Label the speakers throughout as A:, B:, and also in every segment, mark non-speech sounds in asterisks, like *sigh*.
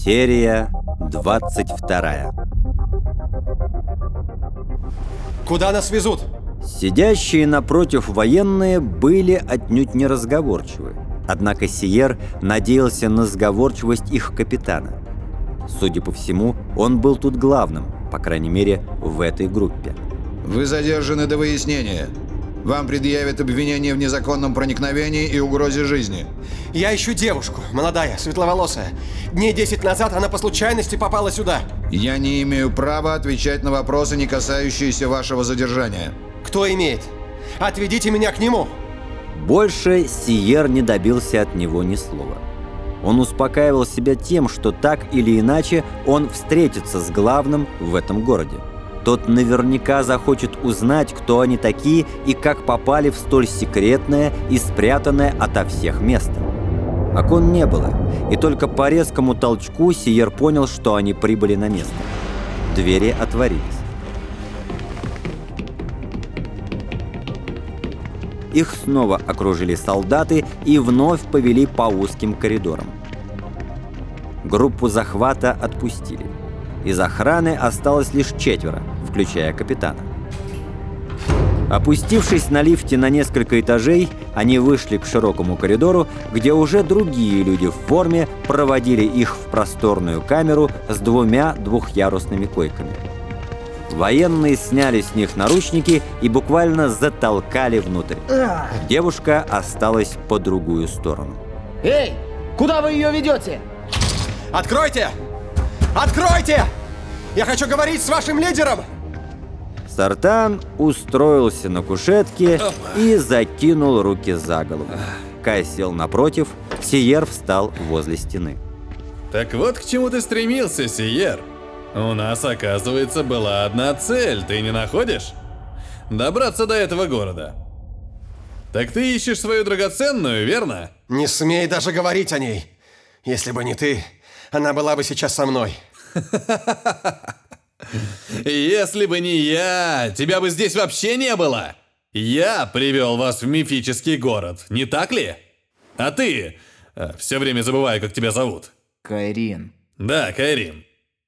A: Серия 22
B: Куда нас везут?
A: Сидящие напротив военные были отнюдь не разговорчивы. Однако Сиер надеялся на сговорчивость их капитана. Судя по всему, он был тут главным, по крайней мере, в этой группе.
C: Вы задержаны до выяснения. Вам предъявят обвинение в незаконном проникновении и угрозе жизни.
B: Я ищу девушку, молодая, светловолосая. Дней 10 назад она по случайности попала сюда.
C: Я не имею права отвечать на вопросы, не касающиеся вашего задержания.
B: Кто имеет? Отведите меня к нему.
A: Больше Сиер не добился от него ни слова. Он успокаивал себя тем, что так или иначе он встретится с главным в этом городе. Тот наверняка захочет узнать, кто они такие и как попали в столь секретное и спрятанное ото всех место. Окон не было, и только по резкому толчку Сиер понял, что они прибыли на место. Двери отворились. Их снова окружили солдаты и вновь повели по узким коридорам. Группу захвата отпустили. Из охраны осталось лишь четверо, включая капитана. Опустившись на лифте на несколько этажей, они вышли к широкому коридору, где уже другие люди в форме проводили их в просторную камеру с двумя двухъярусными койками. Военные сняли с них наручники и буквально затолкали внутрь. Девушка осталась по другую сторону.
D: Эй, куда вы ее ведете?
B: Откройте! Откройте! Я хочу говорить с вашим лидером!
A: Сартан устроился на кушетке и закинул руки за голову. Кай сел напротив, Сиер встал возле стены.
E: Так вот к чему ты стремился, Сиер. У нас, оказывается, была одна цель, ты не находишь? Добраться до этого города. Так ты ищешь свою драгоценную, верно?
B: Не смей даже говорить о ней. Если бы не ты, она была бы сейчас со мной.
E: Если бы не я, тебя бы здесь вообще не было. Я привел вас в мифический город, не так ли? А ты... э, Все время забываю, как тебя зовут.
D: Кайрин.
E: Да, Кайрин.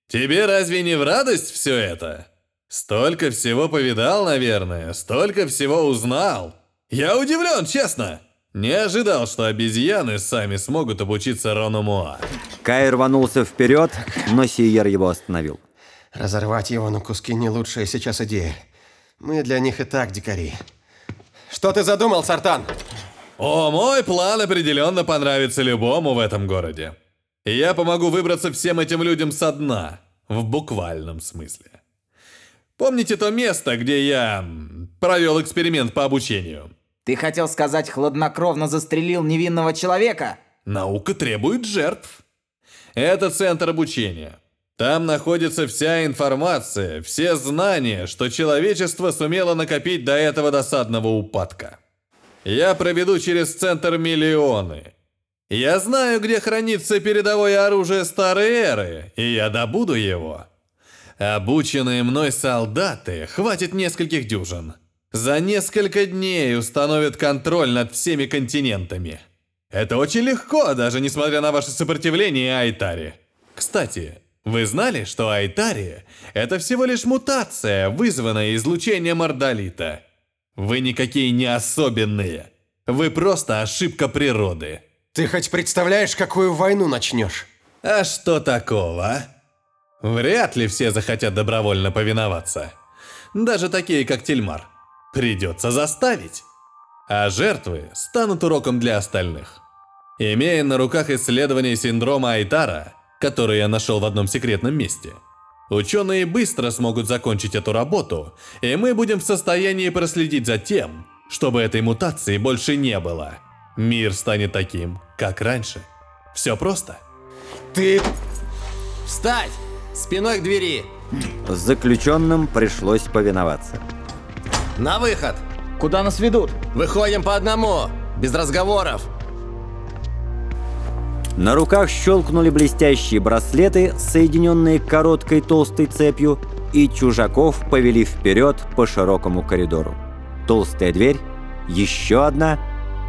E: Тебе разве не в радость все это? Столько всего повидал, наверное, столько всего узнал. Я удивлен, честно. Не ожидал, что обезьяны сами смогут обучиться Ронумуа.
A: Кай рванулся вперед, но Сиер его остановил.
B: Разорвать его на куски не лучшая сейчас идея. Мы для них и так дикари. Что ты задумал, Сартан?
E: О, мой план определенно понравится любому в этом городе. И я помогу выбраться всем этим людям со дна, в буквальном смысле. Помните то место, где я провел эксперимент по обучению?
D: Ты хотел сказать, хладнокровно застрелил невинного человека?
E: Наука требует жертв. Это центр обучения. Там находится вся информация, все знания, что человечество сумело накопить до этого досадного упадка. Я проведу через центр миллионы. Я знаю, где хранится передовое оружие старой эры, и я добуду его. Обученные мной солдаты хватит нескольких дюжин. За несколько дней установят контроль над всеми континентами. Это очень легко, даже несмотря на ваше сопротивление Айтари. Кстати, вы знали, что Айтари – это всего лишь мутация, вызванная излучением ордолита? Вы никакие не особенные. Вы просто ошибка природы.
B: Ты хоть представляешь, какую войну начнешь?
E: А что такого? Вряд ли все захотят добровольно повиноваться. Даже такие, как Тельмар. Придется заставить. А жертвы станут уроком для остальных. Имея на руках исследование синдрома Айтара, который я нашел в одном секретном месте, ученые быстро смогут закончить эту работу, и мы будем в состоянии проследить за тем, чтобы этой мутации больше не было. Мир станет таким, как раньше. Все просто.
B: Ты...
F: Встать! Спиной к двери!
A: Заключенным пришлось повиноваться.
F: На выход!
D: Куда нас ведут?
F: Выходим по одному! Без разговоров!
A: На руках щелкнули блестящие браслеты, соединенные короткой толстой цепью, и чужаков повели вперед по широкому коридору. Толстая дверь, еще одна,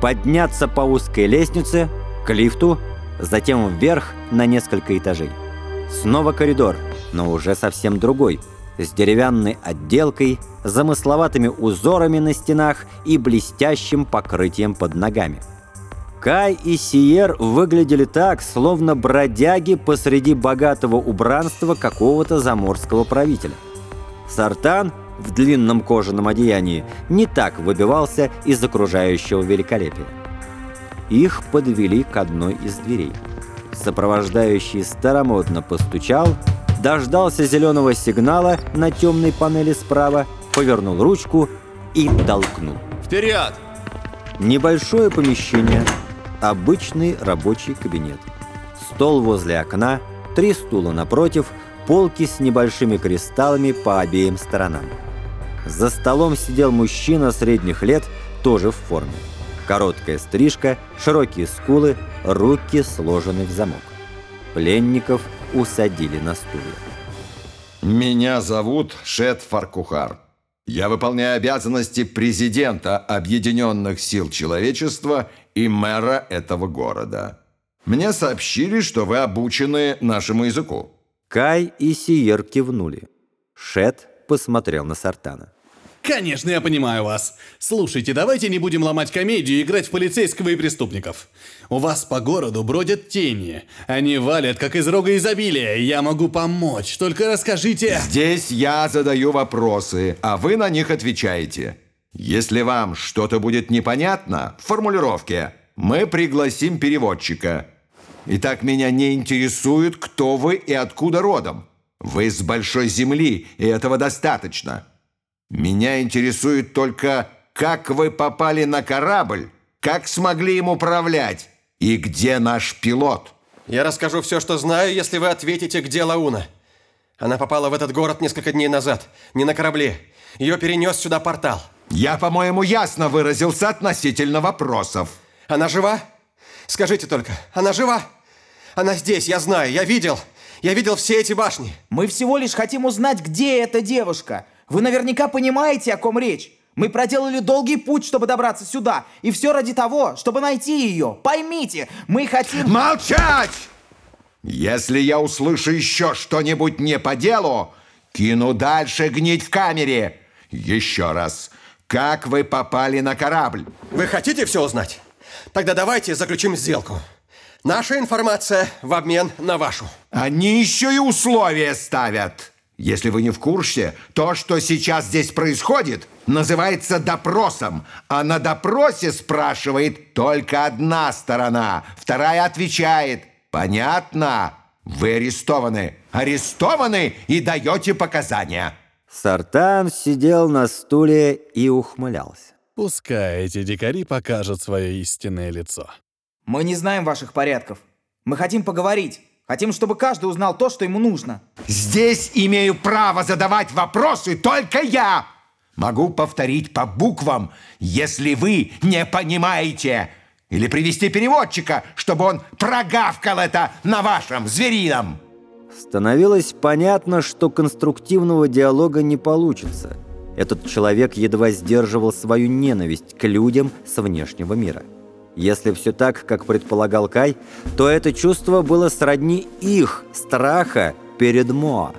A: подняться по узкой лестнице к лифту, затем вверх на несколько этажей. Снова коридор, но уже совсем другой, с деревянной отделкой, замысловатыми узорами на стенах и блестящим покрытием под ногами. Кай и Сиер выглядели так, словно бродяги посреди богатого убранства какого-то заморского правителя. Сартан в длинном кожаном одеянии не так выбивался из окружающего великолепия. Их подвели к одной из дверей. Сопровождающий старомодно постучал, дождался зеленого сигнала на темной панели справа, повернул ручку и толкнул.
F: Вперед!
A: Небольшое помещение, обычный рабочий кабинет. Стол возле окна, три стула напротив, полки с небольшими кристаллами по обеим сторонам. За столом сидел мужчина средних лет, тоже в форме. Короткая стрижка, широкие скулы, руки сложены в замок. Пленников усадили на стулья.
G: Меня зовут Шет Фаркухар. Я выполняю обязанности президента Объединенных сил человечества и мэра этого города. Мне сообщили, что вы обучены нашему языку.
A: Кай и Сиер кивнули. Шет посмотрел на Сартана.
E: Конечно, я понимаю вас. Слушайте, давайте не будем ломать комедию и играть в полицейского и преступников. У вас по городу бродят тени. Они валят, как из рога изобилия. Я могу помочь, только расскажите...
G: Здесь я задаю вопросы, а вы на них отвечаете. Если вам что-то будет непонятно в формулировке, мы пригласим переводчика. Итак, меня не интересует, кто вы и откуда родом. Вы с большой земли, и этого достаточно. Меня интересует только, как вы попали на корабль, как смогли им управлять и где наш пилот.
B: Я расскажу все, что знаю, если вы ответите, где Лауна. Она попала в этот город несколько дней назад, не на корабле. Ее перенес сюда портал.
G: Я, по-моему, ясно выразился относительно вопросов.
B: Она жива? Скажите только, она жива? Она здесь, я знаю, я видел. Я видел все эти башни.
D: Мы всего лишь хотим узнать, где эта девушка. Вы наверняка понимаете, о ком речь. Мы проделали долгий путь, чтобы добраться сюда. И все ради того, чтобы найти ее. Поймите, мы хотим...
G: Молчать! Если я услышу еще что-нибудь не по делу, кину дальше гнить в камере. Еще раз. Как вы попали на корабль?
B: Вы хотите все узнать? Тогда давайте заключим сделку. Наша информация в обмен на вашу.
G: Они еще и условия ставят. Если вы не в курсе, то, что сейчас здесь происходит, называется допросом. А на допросе спрашивает только одна сторона, вторая отвечает. Понятно? Вы арестованы. Арестованы и даете показания.
A: Сартан сидел на стуле и ухмылялся.
E: Пускай эти дикари покажут свое истинное лицо.
D: Мы не знаем ваших порядков. Мы хотим поговорить. Хотим, чтобы каждый узнал то, что ему нужно.
G: Здесь имею право задавать вопросы только я. Могу повторить по буквам, если вы не понимаете. Или привести переводчика, чтобы он прогавкал это на вашем зверином.
A: Становилось понятно, что конструктивного диалога не получится. Этот человек едва сдерживал свою ненависть к людям с внешнего мира. Если все так, как предполагал Кай, то это чувство было сродни их страха перед Моа.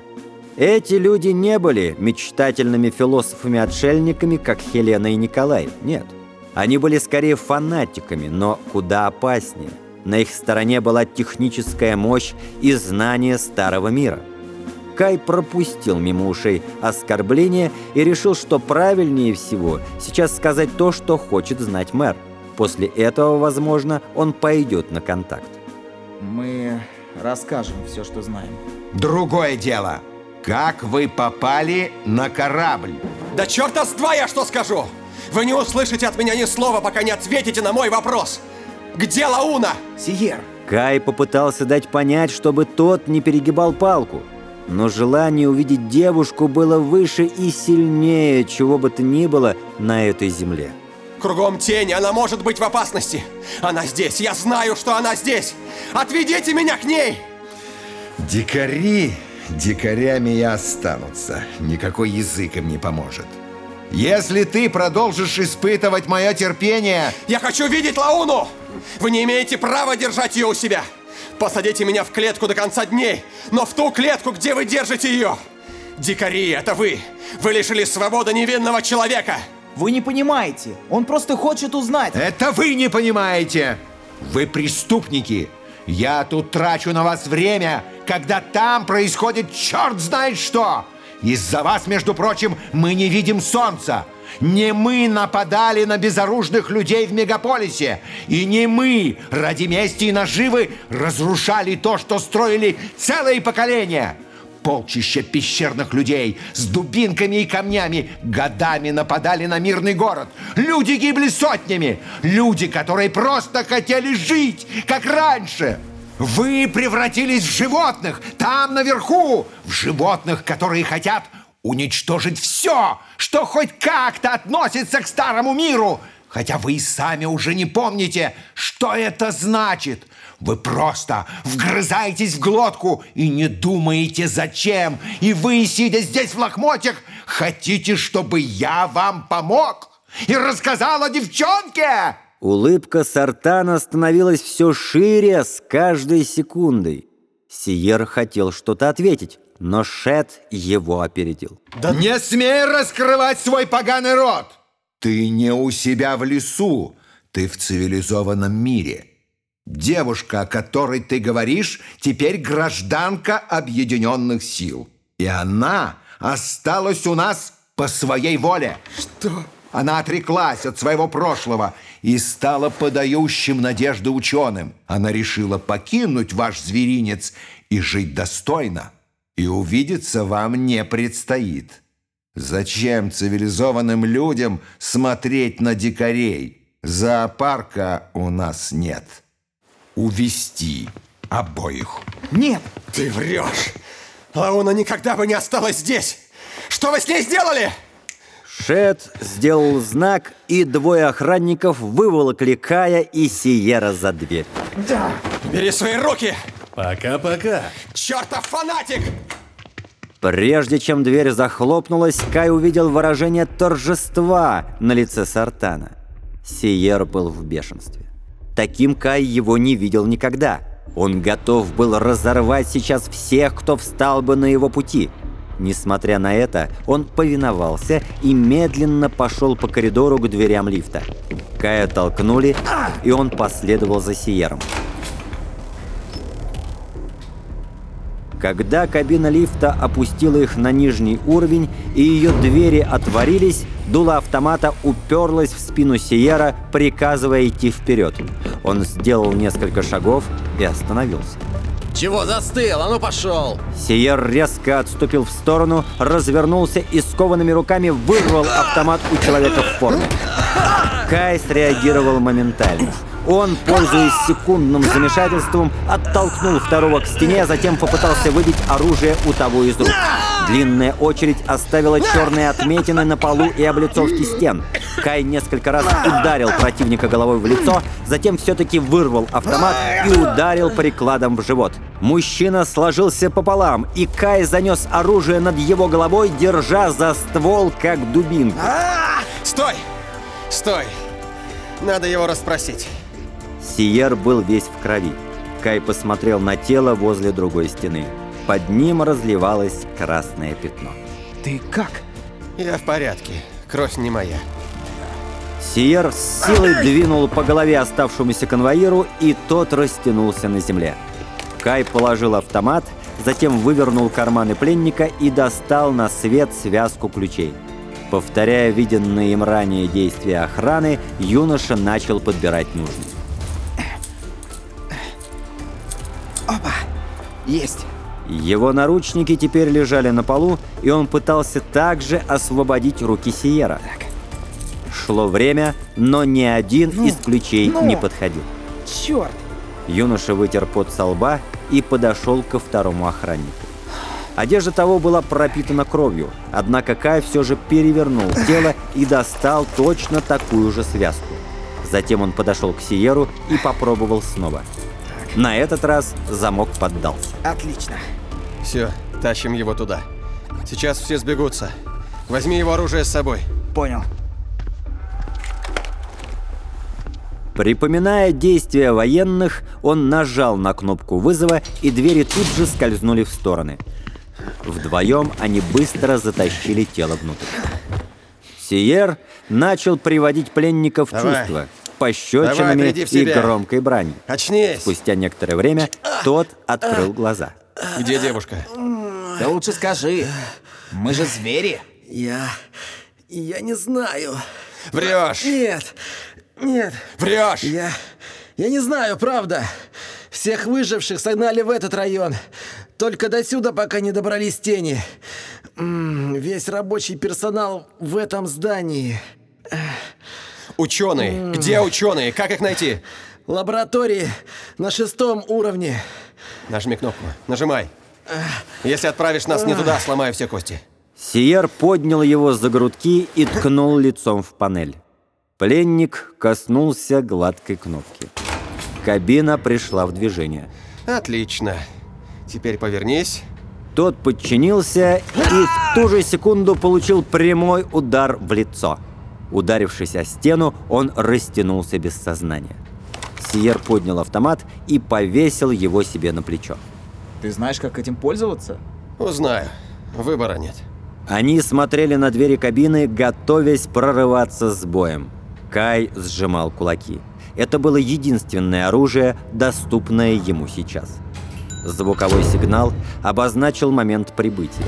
A: Эти люди не были мечтательными философами-отшельниками, как Хелена и Николай, нет. Они были скорее фанатиками, но куда опаснее. На их стороне была техническая мощь и знание старого мира. Кай пропустил мимо ушей оскорбление и решил, что правильнее всего сейчас сказать то, что хочет знать мэр. После этого, возможно, он пойдет на контакт.
D: Мы расскажем все, что знаем.
G: Другое дело. Как вы попали на корабль?
B: Да черта с два я что скажу! Вы не услышите от меня ни слова, пока не ответите на мой вопрос. Где Лауна?
D: Сиер,
A: Кай попытался дать понять, чтобы тот не перегибал палку. Но желание увидеть девушку было выше и сильнее, чего бы то ни было на этой земле.
B: Кругом тень, она может быть в опасности. Она здесь, я знаю, что она здесь. Отведите меня к ней!
G: Дикари дикарями и останутся. Никакой язык им не поможет. Если ты продолжишь испытывать мое терпение,
B: Я хочу видеть Лауну! Вы не имеете права держать ее у себя! Посадите меня в клетку до конца дней, но в ту клетку, где вы держите ее! Дикари, это вы! Вы лишили свободы невинного человека!
D: Вы не понимаете. Он просто хочет узнать.
G: это вы не понимаете. Вы преступники. Я тут трачу на вас время, когда там происходит черт знает что. Из-за вас, между прочим, мы не видим солнца. Не мы нападали на безоружных людей в мегаполисе. И не мы ради мести и наживы разрушали то, что строили целые поколения. Полчища пещерных людей с дубинками и камнями годами нападали на мирный город. Люди гибли сотнями. Люди, которые просто хотели жить, как раньше. Вы превратились в животных там наверху, в животных, которые хотят уничтожить все, что хоть как-то относится к старому миру. Хотя вы и сами уже не помните, что это значит. Вы просто вгрызаетесь в глотку и не думаете зачем. И вы, сидя здесь в лохмотьях, хотите, чтобы я вам помог и рассказал о девчонке.
A: Улыбка Сартана становилась все шире с каждой секундой. Сиер хотел что-то ответить, но Шет его опередил.
G: Не смей раскрывать свой поганый рот! Ты не у себя в лесу, ты в цивилизованном мире. Девушка, о которой ты говоришь, теперь гражданка объединенных сил. И она осталась у нас по своей воле. Что? Она отреклась от своего прошлого и стала подающим надежды ученым. Она решила покинуть ваш зверинец и жить достойно. И увидеться вам не предстоит. Зачем цивилизованным людям смотреть на дикарей? Зоопарка у нас нет. Увести обоих.
D: Нет,
B: Ты врешь! Лауна никогда бы не осталась здесь! Что вы с ней сделали?
A: Шет сделал знак, и двое охранников выволокли Кая и Сиера за дверь.
B: Бери свои руки!
E: Пока-пока.
B: Чертов фанатик!
A: Прежде чем дверь захлопнулась, Кай увидел выражение торжества на лице Сартана. Сиер был в бешенстве. Таким Кай его не видел никогда. Он готов был разорвать сейчас всех, кто встал бы на его пути. Несмотря на это, он повиновался и медленно пошел по коридору к дверям лифта. Кая толкнули, и он последовал за Сиером. Когда кабина лифта опустила их на нижний уровень и ее двери отворились, дуло автомата уперлось в спину Сиера, приказывая идти вперед. Он сделал несколько шагов и остановился.
F: Чего застыл? А ну пошел!
A: Сиер резко отступил в сторону, развернулся и скованными руками вырвал автомат у человека в форме. Кай среагировал моментально. Он, пользуясь секундным замешательством, оттолкнул второго к стене, а затем попытался выбить оружие у того из рук. Длинная очередь оставила черные отметины на полу и облицовке стен. Кай несколько раз ударил противника головой в лицо, затем все-таки вырвал автомат и ударил прикладом в живот. Мужчина сложился пополам, и Кай занес оружие над его головой, держа за ствол, как дубинку.
B: Стой! Стой! Надо его расспросить.
A: Сиер был весь в крови. Кай посмотрел на тело возле другой стены. Под ним разливалось красное пятно.
D: ты как?
B: Я в порядке. Кровь не моя.
A: Сиер с силой двинул по голове оставшемуся конвоиру, и тот растянулся на земле. Кай положил автомат, затем вывернул карманы пленника и достал на свет связку ключей. Повторяя виденные им ранее действия охраны, юноша начал подбирать нужный.
D: Есть.
A: Его наручники теперь лежали на полу, и он пытался также освободить руки Сиера. Шло время, но ни один
D: Ну,
A: из ключей
D: ну.
A: не подходил.
D: Черт.
A: Юноша вытер пот со лба и подошел ко второму охраннику. Одежда того была пропитана кровью, однако Кай все же перевернул *laughs* тело и достал точно такую же связку. Затем он подошел к Сиеру и попробовал снова. На этот раз замок поддался.
D: Отлично.
B: Все, тащим его туда. Сейчас все сбегутся. Возьми его оружие с собой.
D: Понял.
A: Припоминая действия военных, он нажал на кнопку вызова, и двери тут же скользнули в стороны. Вдвоем они быстро затащили тело внутрь. Сиер начал приводить пленников в
B: Давай.
A: чувство пощечинами
B: в
A: и громкой бранью.
B: Очнись!
A: Спустя некоторое время тот открыл глаза.
B: Где девушка?
D: Да лучше скажи. Мы же звери.
F: Я... Я не знаю.
B: Врешь!
F: Нет, нет,
B: Врешь!
F: я... Я не знаю, правда. Всех выживших согнали в этот район. Только до сюда пока не добрались тени. Весь рабочий персонал в этом здании.
B: Ученые! Где ученые? Как их найти?
F: Лаборатории на шестом уровне.
B: Нажми кнопку. Нажимай. Если отправишь нас не туда, сломаю все кости.
A: Сиер поднял его за грудки и ткнул лицом в панель. Пленник коснулся гладкой кнопки. Кабина пришла в движение.
B: Отлично. Теперь повернись.
A: Тот подчинился и в ту же секунду получил прямой удар в лицо. Ударившись о стену, он растянулся без сознания. Сиер поднял автомат и повесил его себе на плечо.
D: Ты знаешь, как этим пользоваться?
B: Узнаю. Выбора нет.
A: Они смотрели на двери кабины, готовясь прорываться с боем. Кай сжимал кулаки. Это было единственное оружие, доступное ему сейчас. Звуковой сигнал обозначил момент прибытия.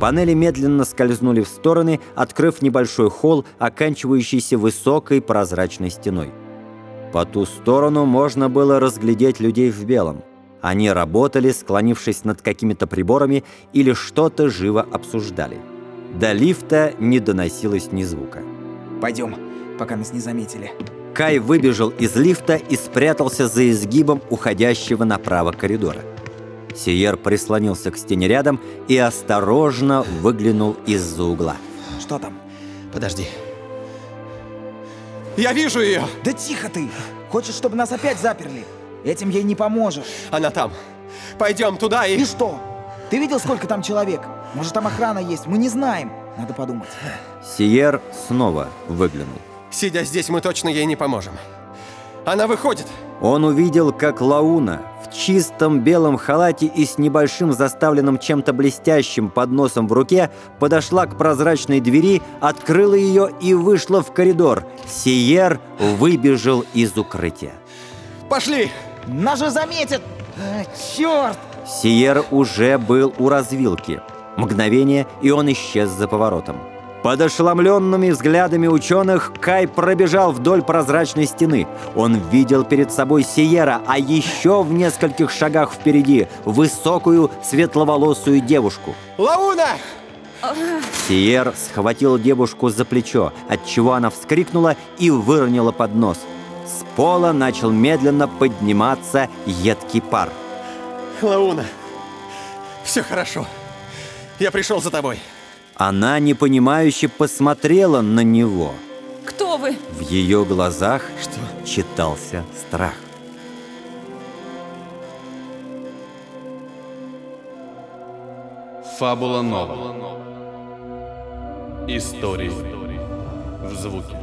A: Панели медленно скользнули в стороны, открыв небольшой холл, оканчивающийся высокой прозрачной стеной. По ту сторону можно было разглядеть людей в белом. Они работали, склонившись над какими-то приборами или что-то живо обсуждали. До лифта не доносилось ни звука.
D: Пойдем, пока нас не заметили.
A: Кай выбежал из лифта и спрятался за изгибом уходящего направо коридора. Сиер прислонился к стене рядом и осторожно выглянул из-за угла.
D: Что там?
B: Подожди. Я вижу ее!
D: Да тихо ты! Хочешь, чтобы нас опять заперли? Этим ей не поможешь.
B: Она там. Пойдем туда и...
D: И что? Ты видел, сколько там человек? Может, там охрана есть? Мы не знаем. Надо подумать.
A: Сиер снова выглянул.
B: Сидя здесь, мы точно ей не поможем. Она выходит.
A: Он увидел, как Лауна в чистом белом халате и с небольшим заставленным чем-то блестящим подносом в руке подошла к прозрачной двери, открыла ее и вышла в коридор. Сиер выбежал из укрытия.
B: Пошли!
D: Нас же заметят! А, черт!
A: Сиер уже был у развилки. Мгновение, и он исчез за поворотом. Под ошеломленными взглядами ученых Кай пробежал вдоль прозрачной стены. Он видел перед собой Сиера, а еще в нескольких шагах впереди высокую светловолосую девушку.
B: Лауна!
A: Сиер схватил девушку за плечо, отчего она вскрикнула и выронила поднос. С пола начал медленно подниматься едкий пар.
B: Лауна! Все хорошо. Я пришел за тобой.
A: Она непонимающе посмотрела на него.
H: Кто вы?
A: В ее глазах читался страх.
E: Фабула Нова. Истории в звуке.